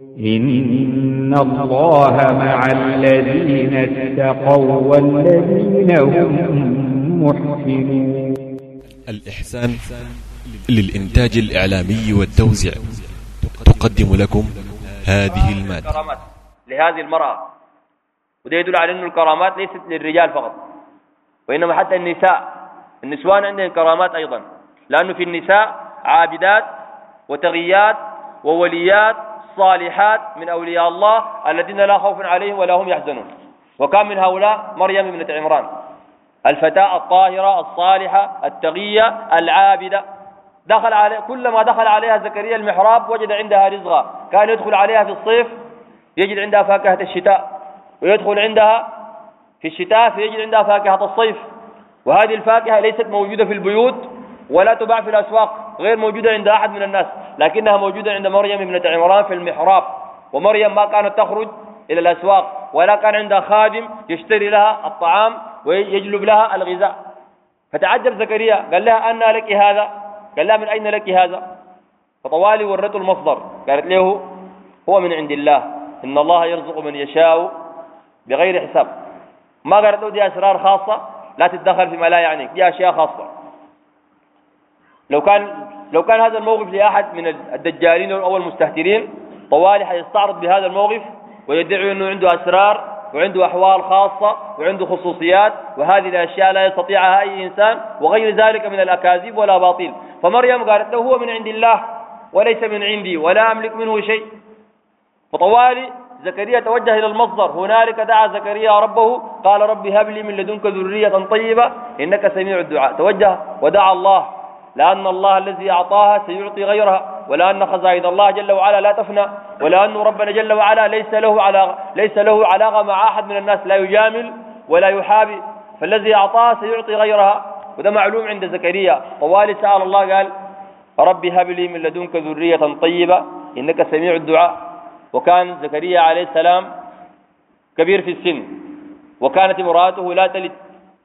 إن الله مع الذين اتقوا والذين هم محسنون الإحسان للإنتاج الإعلامي والتوزيع تقدم لكم هذه المادة. كرامات لهذه المرأة. وده يدل على أن الكرامات ليست للرجال فقط. وإنما حتى النساء. النسوان عندهم كرامات أيضا. لأنه في النساء عابدات وتغيات ووليات صالحات من أولياء الله الذين لا خوف عليهم ولا هم يحزنون. وكان من هؤلاء مريم ابنة عمران. الفتاة الطاهرة الصالحة التغية العابدة. دخل عليه كلما دخل عليها زكريا المحراب وجد عندها رزقا كان يدخل عليها في الصيف يجد عندها فاكهة الشتاء. ويدخل عندها في الشتاء فيجد عندها فاكهة الصيف. وهذه الفاكهة ليست موجودة في البيوت ولا تباع في الأسواق. غير موجودة عند أحد من الناس لكنها موجودة عند مريم ابنة عمران في المحراب. ومريم ما كانت تخرج إلى الأسواق ولا كان عندها خادم يشتري لها الطعام ويجلب لها الغذاء. فتعجب زكريا قال لها أن لك هذا؟ قال لها من أين لك هذا؟ فطوالي ورته المصدر. قالت له هو من عند الله. إن الله يرزق من يشاء بغير حساب. ما قالت له دي أسرار خاصة؟ لا تتدخل فيما لا يعنيك. دي أشياء خاصة. لو كان لو كان هذا الموقف لأحد من الدجالين أو المستهترين طوالي حيستعرض بهذا الموقف ويدعي أنه عنده أسرار وعنده أحوال خاصة وعنده خصوصيات وهذه الأشياء لا يستطيعها أي إنسان وغير ذلك من الأكاذيب ولا باطل. فمريم قالت له هو من عند الله وليس من عندي ولا أملك منه شيء. فطوالي زكريا توجه إلى المصدر هنالك دعا زكريا ربه قال رب هب لي من لدنك ذرية طيبة إنك سميع الدعاء. توجه ودعا الله. لأن الله الذي أعطاها سيعطي غيرها ولأن خزائن الله جل وعلا لا تفنى ولأن ربنا جل وعلا ليس له علاقة ليس له علاقة مع أحد من الناس لا يجامل ولا يحابي. فالذي أعطاها سيعطي غيرها. وده معلوم عند زكريا. طوال سأل الله قال ربي هب لي من لدنك ذرية طيبة إنك سميع الدعاء. وكان زكريا عليه السلام كبير في السن وكانت امرأته لا تلد.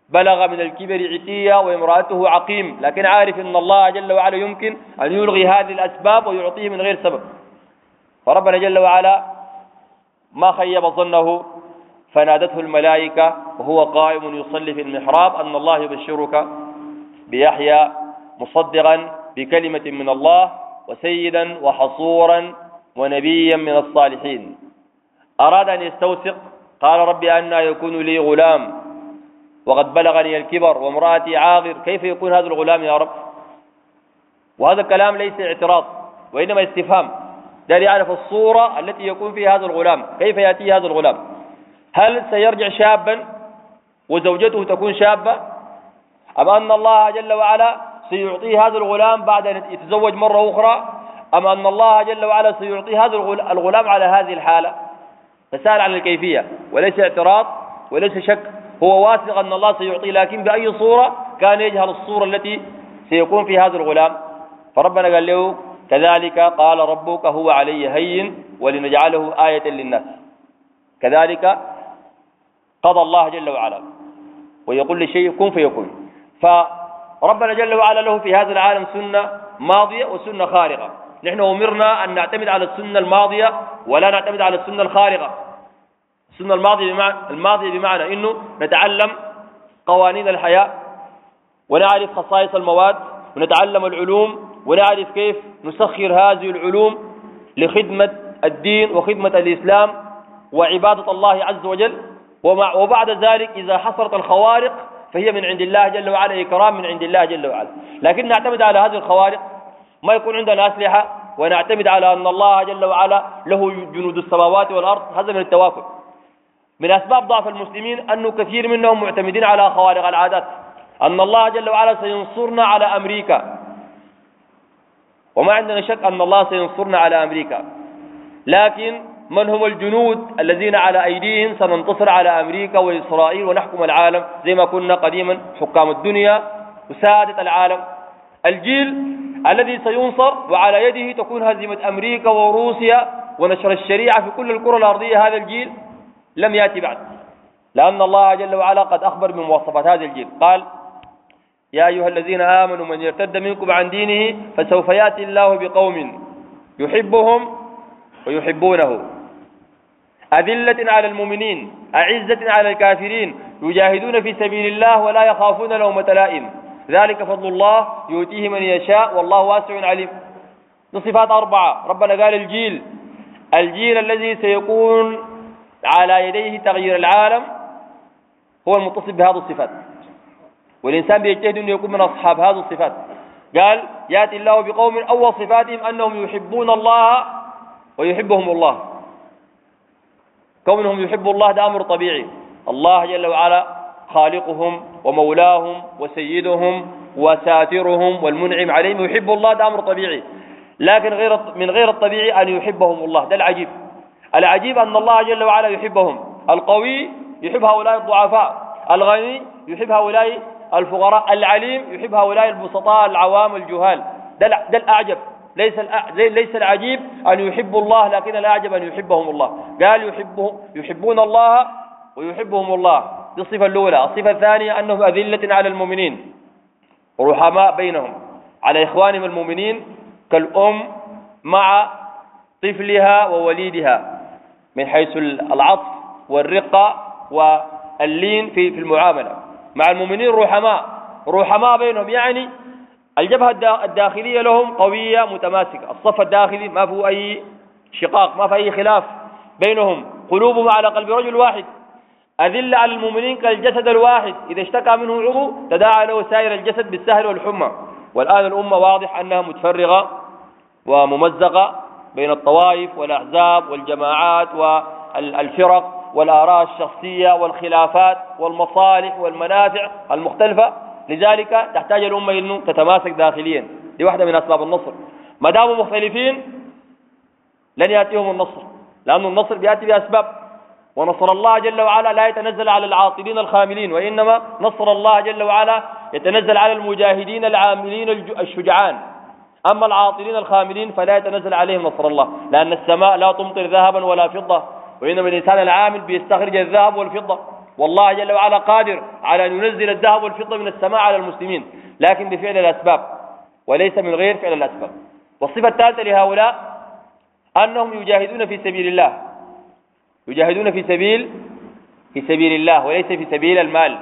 بلغ من الكبر عتية وامرأته عقيم لكن عارف أن الله جل وعلا يمكن أن يلغي هذه الأسباب ويعطيه من غير سبب. فربنا جل وعلا ما خيب ظنه فنادته الملائكة وهو قائم يصلي في المحراب أن الله يبشرك بيحيى مصدقا بكلمة من الله وسيدا وحصورا ونبيا من الصالحين. أراد أن يستوثق قال ربي أنا يكون لي غلام. وقد بلغني الكبر وامرأتي عاغر. كيف يكون هذا الغلام يا رب؟ وهذا الكلام ليس اعتراض وإنما استفهام. ده يعرف الصورة التي يكون فيها هذا الغلام. كيف يأتي هذا الغلام؟ هل سيرجع شابا وزوجته تكون شابة؟ أم أن الله جل وعلا سيعطيه هذا الغلام بعد أن يتزوج مرة أخرى؟ أم أن الله جل وعلا سيعطيه هذا الغلام على هذه الحالة؟ فسأل عن الكيفية. وليس اعتراض وليس شك. هو واثق أن الله سيعطيه لكن بأي صورة كان يجهل الصورة التي سيكون في هذا الغلام. فربنا قال له كذلك قال ربك هو علي هين ولنجعله آية للناس. كذلك قضى الله جل وعلا ويقول لشيء كن فيكون. فربنا جل وعلا له في هذا العالم سنة ماضية وسنة خارقة. نحن أمرنا أن نعتمد على السنة الماضية ولا نعتمد على السنة الخارقة. السنة الماضية بمعنى, الماضية بمعنى أنه نتعلم قوانين الحياة ونعرف خصائص المواد ونتعلم العلوم ونعرف كيف نسخر هذه العلوم لخدمة الدين وخدمة الإسلام وعبادة الله عز وجل. وبعد ذلك إذا حصلت الخوارق فهي من عند الله جل وعلا إكرام من عند الله جل وعلا. لكن نعتمد على هذه الخوارق ما يكون عندنا أسلحة ونعتمد على أن الله جل وعلا له جنود السماوات والأرض هذا من التواكل من أسباب ضعف المسلمين أنه كثير منهم معتمدين على خوارق العادات. أن الله جل وعلا سينصرنا على أمريكا. وما عندنا شك أن الله سينصرنا على أمريكا. لكن من هم الجنود الذين على أيديهم سننتصر على أمريكا وإسرائيل ونحكم العالم زي ما كنا قديما حكام الدنيا وسادة العالم. الجيل الذي سينصر وعلى يده تكون هزيمة أمريكا وروسيا ونشر الشريعة في كل الكرة الأرضية. هذا الجيل لم يأتي بعد. لأن الله جل وعلا قد أخبر بمواصفات هذا الجيل. قال يا أيها الذين آمنوا من يرتد منكم عن دينه فسوف يأتي الله بقوم يحبهم ويحبونه. أذلة على المؤمنين أعزة على الكافرين يجاهدون في سبيل الله ولا يخافون لومة لائم. ذلك فضل الله يؤتيه من يشاء والله واسع عليم. صفات أربعة. ربنا قال الجيل الجيل الذي سيكون على يديه تغيير العالم هو المتصف بهذه الصفات. والإنسان بيجتهد أن يكون من أصحاب هذه الصفات. قال يأتي الله بقوم أول صفاتهم أنهم يحبون الله ويحبهم الله. كونهم يحبوا الله ده أمر طبيعي. الله جل وعلا خالقهم ومولاهم وسيدهم وساترهم والمنعم عليهم. يحب الله ده أمر طبيعي. لكن غير من غير الطبيعي أن يحبهم الله. ده العجيب. العجيب أن الله جل وعلا يحبهم. القوي يحب هؤلاء الضعفاء. الغني يحب هؤلاء الفقراء. العليم يحب هؤلاء البسطاء العوام الجهال. ده ده الأعجب. ليس ليس العجيب أن يحبوا الله لكن الأعجب أن يحبهم الله. قال يحبهم يحبون الله ويحبهم الله. دي الصفة الأولى. الصفة الثانية أنهم أذلة على المؤمنين. رحماء بينهم. على إخوانهم المؤمنين كالأم مع طفلها ووليدها. من حيث العطف والرقة واللين في في المعاملة. مع المؤمنين رحماء. رحماء بينهم يعني الجبهة الداخلية لهم قوية متماسكة. الصف الداخلي ما فيه أي شقاق ما فيه أي خلاف بينهم. قلوبهم على قلب رجل واحد. أذل على المؤمنين كالجسد الواحد. إذا اشتكى منه عضو تداعى له سائر الجسد بالسهل والحمى. والآن الأمة واضح أنها متفرغة وممزقة. بين الطوائف والأحزاب والجماعات والفرق والآراء الشخصية والخلافات والمصالح والمنافع المختلفة. لذلك تحتاج الأمة أنه تتماسك داخليا. دي واحدة من أسباب النصر. ما داموا مختلفين لن يأتيهم النصر لأن النصر بيأتي بأسباب. ونصر الله جل وعلا لا يتنزل على العاطلين الخاملين وإنما نصر الله جل وعلا يتنزل على المجاهدين العاملين الشجعان. أما العاطلين الخاملين فلا يتنزل عليهم نصر الله لأن السماء لا تمطر ذهبا ولا فضة وإنما الإنسان العامل بيستخرج الذهب والفضة. والله جل وعلا قادر على أن ينزل الذهب والفضة من السماء على المسلمين لكن بفعل الأسباب وليس من غير فعل الأسباب. والصفة الثالثة لهؤلاء أنهم يجاهدون في سبيل الله يجاهدون في سبيل في سبيل الله وليس في سبيل المال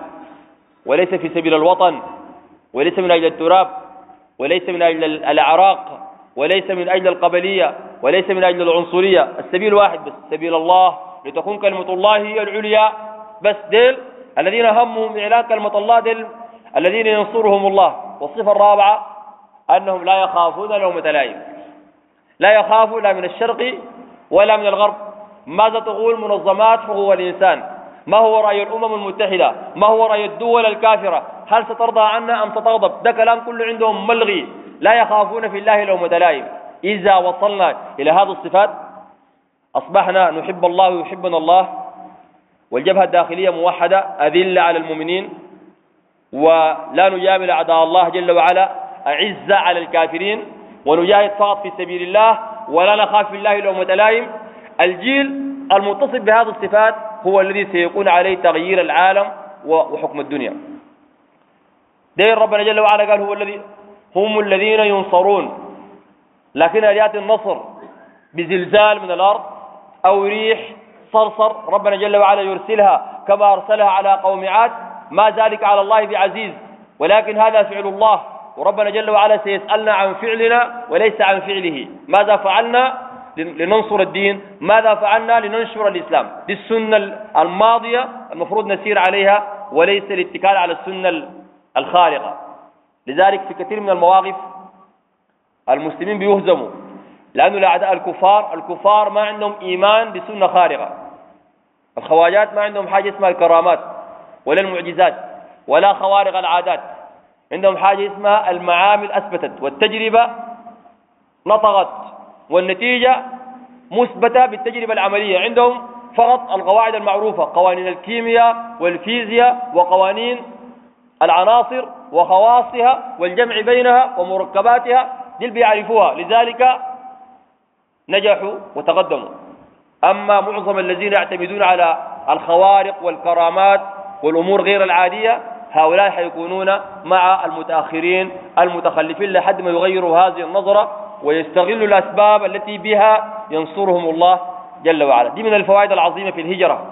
وليس في سبيل الوطن وليس من أجل التراب. وليس من أجل الأعراق وليس من أجل القبلية وليس من أجل العنصرية. السبيل واحد بس سبيل الله. لتكون كلمة الله هي العليا. بس ديل الذين همهم إعلان كلمة الله ديل الذين ينصرهم الله. والصفة الرابعة أنهم لا يخافون لومة لائم لا يخافوا لا من الشرق ولا من الغرب. ماذا تقول منظمات حقوق الإنسان؟ ما هو رأي الأمم المتحدة؟ ما هو رأي الدول الكافرة؟ هل سترضى عنا أم ستغضب ده كلام كله عندهم ملغي. لا يخافون في الله لومة لائم إذا وصلنا إلى هذه الصفات أصبحنا نحب الله ويحبنا الله والجبهة الداخلية موحدة أذلة على المؤمنين ولا نجامل أعداء الله جل وعلا أعزة على الكافرين ونجاهد فقط في سبيل الله ولا نخاف في الله لومة لائم الجيل المتصف بهذه الصفات هو الذي سيكون عليه تغيير العالم وحكم الدنيا. دين ربنا جل وعلا قال هو الذي هم الذين ينصرون. لكن يأتي النصر بزلزال من الأرض أو ريح صرصر ربنا جل وعلا يرسلها كما أرسلها على قوم عاد؟ ما ذلك على الله بعزيز. ولكن هذا فعل الله. وربنا جل وعلا سيسألنا عن فعلنا وليس عن فعله. ماذا فعلنا؟ لننصر الدين. ماذا فعلنا؟ لننشر الإسلام. دي السنة الماضية المفروض نسير عليها وليس الاتكال على السنة الخارقة. لذلك في كثير من المواقف المسلمين بيهزموا لأنه الأعداء الكفار الكفار ما عندهم إيمان بسنة خارقة. الخواجات ما عندهم حاجة اسمها الكرامات ولا المعجزات ولا خوارق العادات. عندهم حاجة اسمها المعامل أثبتت والتجربة نطغت والنتيجة مثبتة بالتجربة العملية. عندهم فقط القواعد المعروفة قوانين الكيمياء والفيزياء وقوانين العناصر وخواصها والجمع بينها ومركباتها دي بيعرفوها لذلك نجحوا وتقدموا. أما معظم الذين يعتمدون على الخوارق والكرامات والأمور غير العادية هؤلاء حيكونون مع المتأخرين المتخلفين لحد ما يغيروا هذه النظرة ويستغلوا الأسباب التي بها ينصرهم الله جل وعلا. دي من الفوائد العظيمة في الهجرة.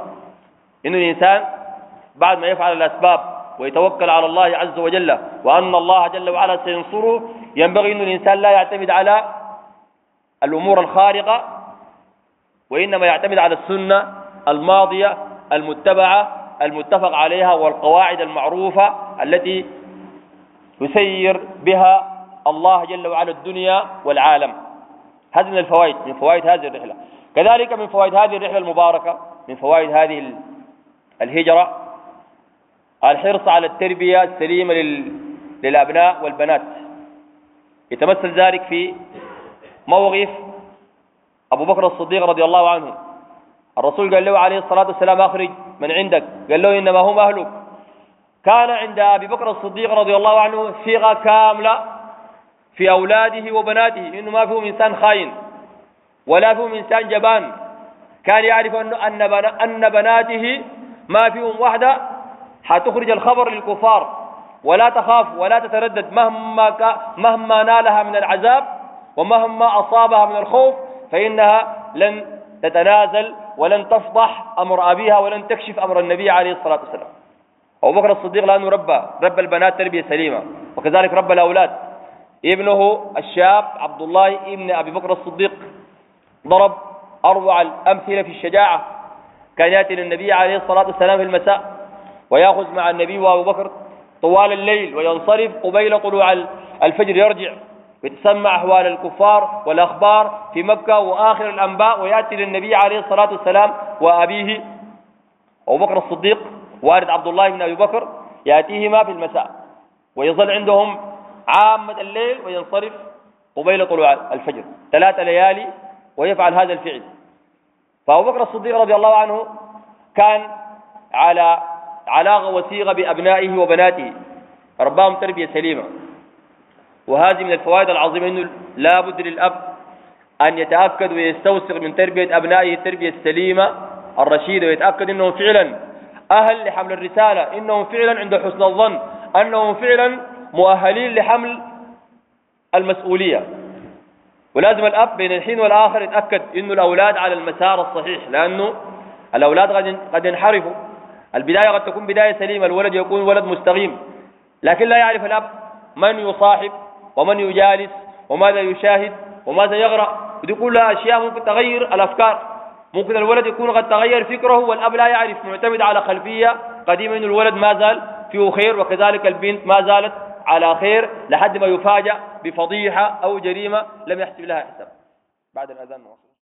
إن الإنسان بعد ما يفعل الأسباب ويتوكل على الله عز وجل وأن الله جل وعلا سينصره ينبغي أن الإنسان لا يعتمد على الأمور الخارقة وإنما يعتمد على السنة الماضية المتبعة المتفق عليها والقواعد المعروفة التي يسير بها الله جل وعلا الدنيا والعالم. هذه من الفوائد من فوائد هذه الرحلة. كذلك من فوائد هذه الرحلة المباركة من فوائد هذه الهجرة الحرص على التربية السليمة للأبناء والبنات. يتمثل ذلك في موقف أبو بكر الصديق رضي الله عنه. الرسول قال له عليه الصلاة والسلام أخرج من عندك. قال له إنما هم أهلك. كان عند أبي بكر الصديق رضي الله عنه ثقة كاملة في أولاده وبناته إنه ما فيهم إنسان خاين ولا فيهم إنسان جبان. كان يعرف أن أن بناته ما فيهم واحدة حتخرج الخبر للكفار. ولا تخاف ولا تتردد مهما مهما نالها من العذاب ومهما أصابها من الخوف فإنها لن تتنازل ولن تفضح أمر أبيها ولن تكشف أمر النبي عليه الصلاة والسلام. أبو بكر الصديق لأنه ربى ربى البنات تربية سليمة وكذلك ربى الأولاد. ابنه الشاب عبد الله ابن أبي بكر الصديق ضرب أروع الأمثلة في الشجاعة كان يأتي للنبي عليه الصلاة والسلام في المساء ويأخذ مع النبي وأبو بكر طوال الليل وينصرف قبيل طلوع الفجر يرجع ويتسمع أحوال الكفار والأخبار في مكة وآخر الأنباء ويأتي للنبي عليه الصلاة والسلام وأبيه أبو بكر الصديق والد عبد الله بن أبي بكر يأتيهما في المساء ويظل عندهم عامة الليل وينصرف قبيل طلوع الفجر. ثلاث ليالي ويفعل هذا الفعل. فأبو بكر الصديق رضي الله عنه كان على علاقة وثيقة بأبنائه وبناته. رباهم تربية سليمة. وهذه من الفوائد العظيمة أنه لا بد للأب أن يتأكد ويستوثق من تربية أبنائه التربية السليمة الرشيدة ويتأكد أنهم فعلا أهل لحمل الرسالة إنهم فعلا عند حسن الظن أنهم فعلا مؤهلين لحمل المسؤولية. ولازم الأب بين الحين والآخر يتأكد أنه الأولاد على المسار الصحيح لأنه الأولاد قد قد ينحرفوا. البداية قد تكون بداية سليمة الولد يكون ولد مستقيم. لكن لا يعرف الأب من يصاحب ومن يجالس وماذا يشاهد وماذا يقرأ. ودي كلها أشياء ممكن تغير الأفكار. ممكن الولد يكون قد تغير فكره والأب لا يعرف معتمد على خلفية قديمة أن الولد ما زال فيه خير وكذلك البنت ما زالت على خير لحد ما يفاجأ بفضيحة أو جريمة لم يحسب لها حساب. بعد الأذان نواصل.